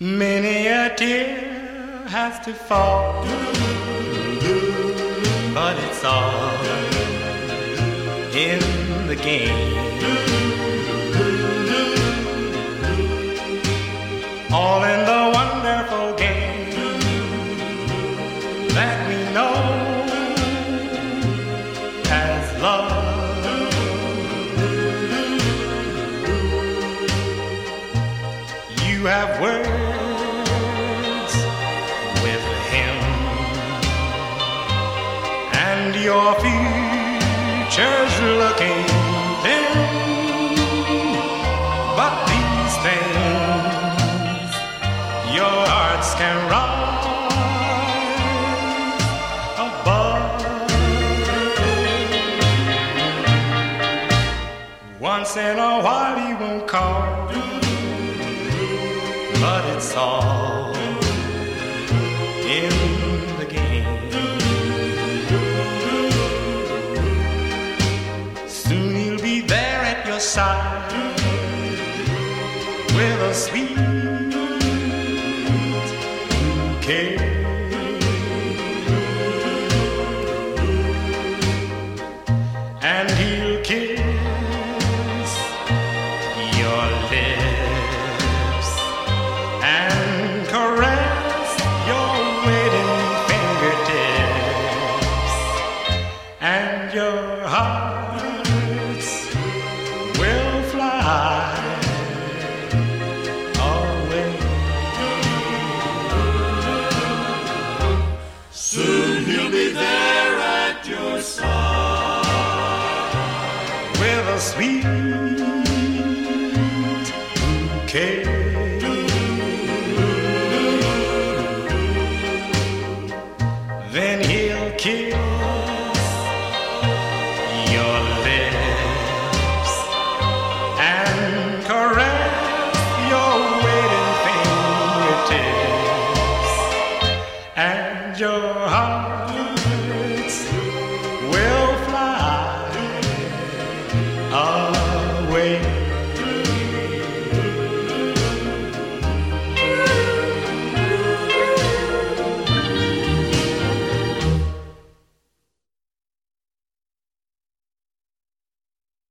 Many a tear has to fall, but it's all in the game. All in the wonderful game that we know as love. You have words and your future's looking dim. But these things your hearts can rise above. Once in a while he won't call, but it's all with a sweet bouquet. He'll be there at your side. with a sweet bouquet. Then he'll kiss away.